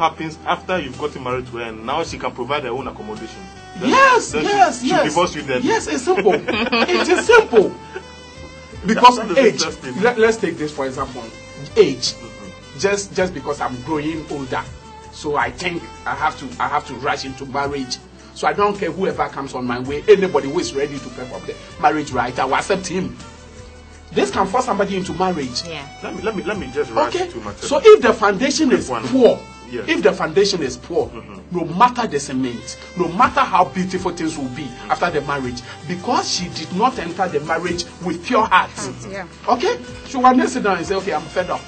happens after you've gotten married to her and now she can provide her own accommodation? Then- yes, then she- yes, she, yes. divorce you then. Yes, it's simple. it is simple. Because That- that is age. interesting. Let, us take this for example. Age. Mm-hmm. Just just because I'm growing older, so I think I have to I have to rush into marriage. So I don't care whoever comes on my way. Anybody who is ready to perform the marriage right, I will accept him. This can force somebody into marriage. Yeah. Let me let me let me just rush Okay. to my So if the foundation is one. poor, Yes. if the foundation is poor, no matter the cement, no matter how beautiful things will be after the marriage, because she did not enter the marriage with pure heart. Yeah. Okay? She will not sit down and say, Okay, I'm fed up.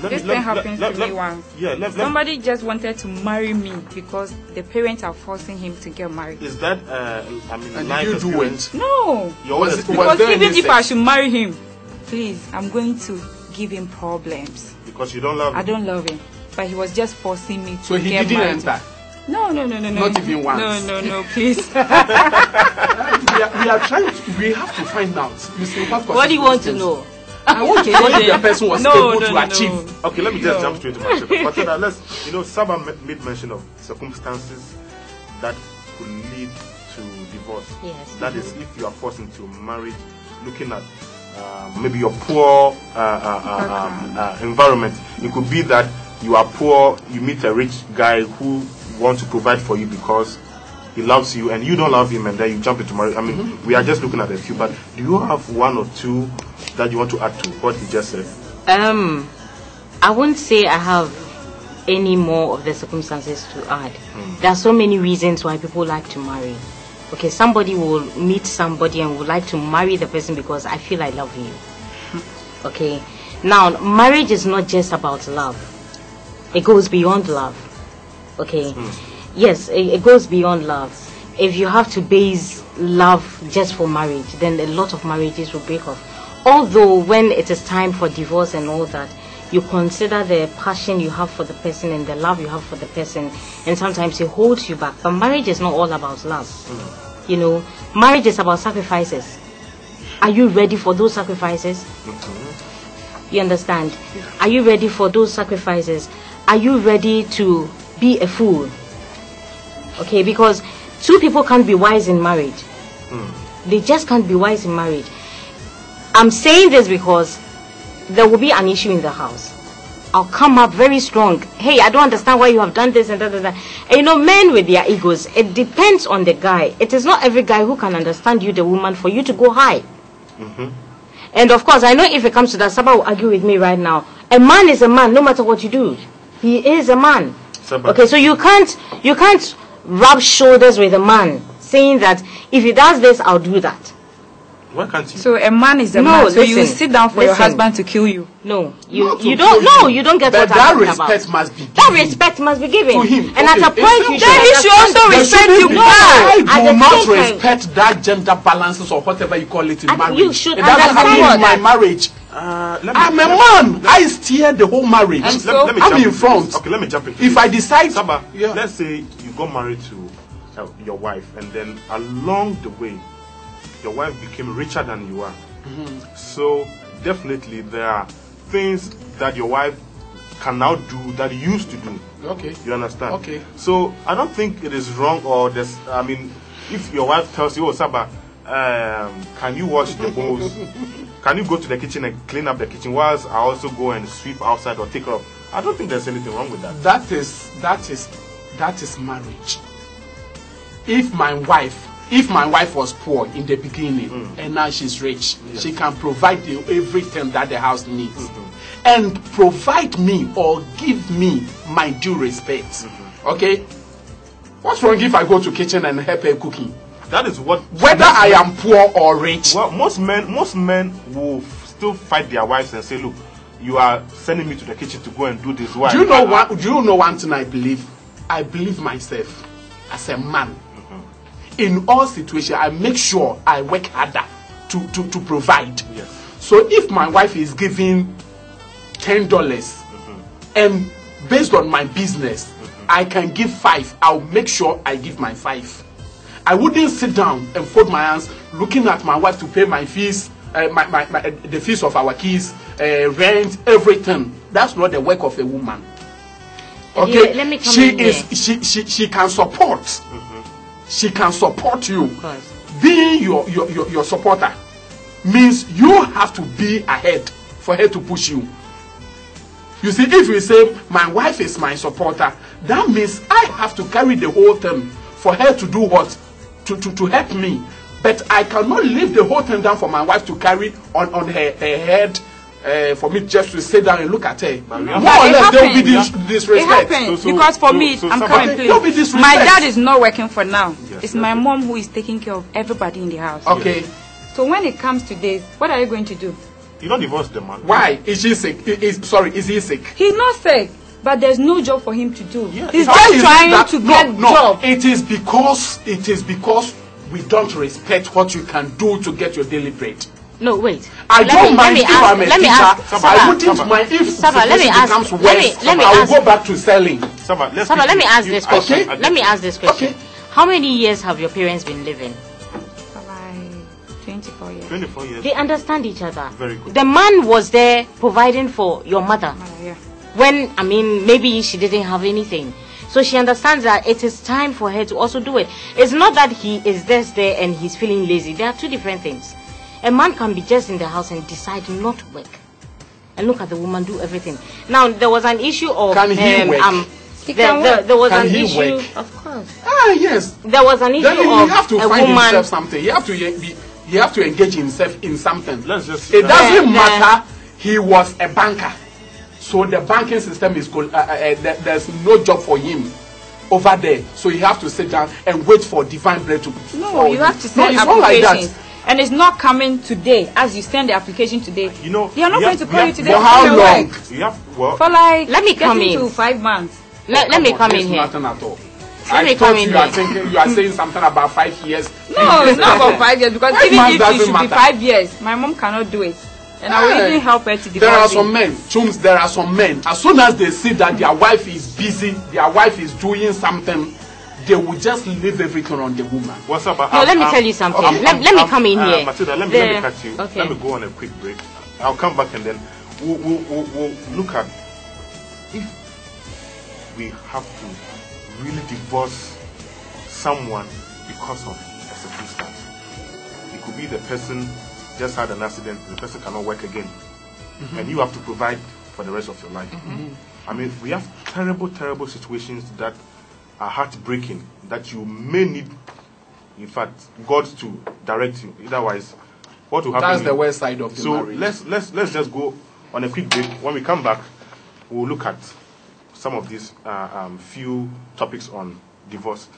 let This me- thing me- happens let- to let- me once. Yeah, let, let, Somebody just wanted to marry me because the parents are forcing him to get married. is that uh, I mean And life did you do experience? it? No. Your own Was it- was Because even any if I should marry him, please, I'm going to give him problems. because you don't love I him. don't love him. But he was just forcing me to So he get didn't married. enter. No, no, no, no, no. Not even once. No, no, no, please. we, are, we are trying to, we have to find out. You see, what, What do you want to know? I want to know if the person was No, able no, to no, achieve. no. Okay, let me just No. jump straight to my question. But then, let's, you know, Saba made mention of circumstances that could lead to divorce. Yes. That is, if you are forced into marriage, looking at um, maybe your poor uh, uh, uh, um, uh, environment. It could be that you are poor, you meet a rich guy who wants to provide for you because he loves you and you don't love him and then you jump into marriage. I mean, mm-hmm. we are just looking at a few, but do you have one or two that you want to add to what he just said? Um, I won't say I have any more of the circumstances to add. Hmm. There are so many reasons why people like to marry. Okay, somebody will meet somebody and would like to marry the person because I feel I love you. Hmm. Okay, now marriage is not just about love, it goes beyond love. Okay, hmm. yes, it, it goes beyond love. If you have to base love just for marriage, then a lot of marriages will break off. Although, when it is time for divorce and all that, you consider the passion you have for the person and the love you have for the person, and sometimes it holds you back. But marriage is not all about love. Hmm. You know, marriage is about sacrifices. Are you ready for those sacrifices? Mm-hmm. You understand? Are you ready for those sacrifices? Are you ready to be a fool? Okay, because two people can't be wise in marriage. Hmm. They just can't be wise in marriage. I'm saying this because there will be an issue in the house. I'll come up very strong. Hey, I don't understand why you have done this and that and that. And you know, men with their egos, it depends on the guy. It is not every guy who can understand you, the woman, for you to go high. Mm-hmm. And of course, I know if it comes to that, Saba will argue with me right now. A man is a man, no matter what you do. He is a man. Saba. Okay, so you can't you can't rub shoulders with a man saying that if he does this, I'll do that. Why can't you? So a man is a No, man. So you sit down for your husband to kill you. No, you you don't. kill No, you don't get But what that I'm talking about. That respect must be That respect must be given. To him. And at a point, it's you should Then he should also respect shouldn't you be- back. I At do not same time- respect that gender balances or whatever you call it in And marriage. you should it doesn't understand happen in my marriage. Uh, me, I'm a me- man. I steer the whole marriage. And so- let I'm jump in front. Okay, let me jump in. If. I decide, Saba, yeah. let's say you got married to uh, your wife, and then along the way, your wife became richer than you are. Mm-hmm. So definitely there are things that your wife can now do that you used to do. okay. You understand? Okay. So I don't think it is wrong or this. I mean, if your wife tells you, "Oh, Saba, um, can you wash the bowls? can you go to the kitchen and clean up the kitchen whilst I also go and sweep outside or take care of?" I don't think there's anything wrong with that. That is that is that is marriage. If my wife, if my wife was poor in the beginning mm. and now she's rich, she can provide you everything that the house needs, mm-hmm. and provide me or give me my due respect. Mm-hmm. Okay. What's wrong if I go to kitchen and help her cooking? That is what. Whether I am poor or rich, Well, most men, most men will still fight their wives and say, "Look, you are sending me to the kitchen to go and do this." Why? Do you know one? Do you know one thing I believe? I believe myself as a man. Mm-hmm. In all situations, I make sure I work harder to to, to provide. Yes. So if my wife is giving ten dollars, mm-hmm. and based on my business, mm-hmm. I can give five. I'll make sure I give my five. I wouldn't sit down and fold my hands looking at my wife to pay my fees, uh, my, my, my, uh, the fees of our kids, uh, rent, everything. That's not the work of a woman. Okay, Yeah, let me come she in is here. she she she can support. She can support you. Being your, your your your supporter means you have to be ahead for her to push you. You see, if you say my wife is my supporter, that means I have to carry the whole thing for her to do what? To to, to help me. But I cannot leave the whole thing down for my wife to carry on, on her, her head uh, for me just to sit down and look at her. More or less, there will be happens. dis- It disrespect. happens So- so- because for so- me, so I'm somebody- coming, please. My dad is not working for now. Yes, it's my mom who is taking care of everybody in the house. Okay. So when it comes to this, what are you going to do? You don't divorce the man. Why is she sick? I- Is sorry, is he sick? He's not sick, but there's no job for him to do. Yeah. He's just trying that- to no, get no, job. It is because it is because we don't respect what you can do to get your daily bread. No, wait. I Let don't me- mind if ask, I'm a let me teacher. ask, I Saba, wouldn't Saba. mind if Saba, let me ask- becomes let me- let me I will go back to selling. Saba, let's Saba, let me ask you- this question. I- Let me ask this question. Okay. How many years have your parents been living? Like 24 years. 24 years. They understand each other. Very good. The man was there providing for your mother Mother, yeah. When, I mean, maybe she didn't have anything. So she understands that it is time for her to also do it. It's not that he is just there and he's feeling lazy. There are two different things. A man can be just in the house and decide not to work. And look at the woman do everything. Now, there was an issue of. Can he um, work? Um, He there, can there- work. there was Can an he issue. work? Of course. Ah yes. There was an issue Then he, he of have to a find woman. himself something. He have to ye- be. He have to engage himself in something. Let's just- It uh, doesn't Yeah, matter. He was a banker, so the banking system is. col- Uh, uh, uh, there- there's no job for him over there. So you have to sit down and wait for divine bread to. No, you have to No, send it's not like that. applications. and it's not coming today. As you send the application today, You know, they are not going have- to call you today. For how long? work. You have, well, For like Let me come in. to five months. Let, let me on, come in here. Nothing at all. Let I me thought come in you are thinking you are saying something about five years. No, it's not about five years because Five even if it should be matter. five years, my mom cannot do it, and I will even help her to divorce There are some men, Chums, there are some men. As soon as they see that their wife is busy, their wife is doing something, they will just leave everything on the woman. what's up? No, let me tell you something. Let- let me come in here. Matilda, let me, let me cut you. okay. Let me go on a quick break. I'll come back and then we'll, we'll, we'll, we'll look at if we have to really divorce someone because of a circumstance. It could be the person just had an accident, the person cannot work again, and you have to provide for the rest of your life. I mean, we have terrible, terrible situations that are heartbreaking that you may need, in fact, God to direct you. Otherwise, what will happen? That's the worst side of the So marriage. let's let's let's just go on a quick break. When we come back, we'll look at some of these uh, um, few topics on divorce.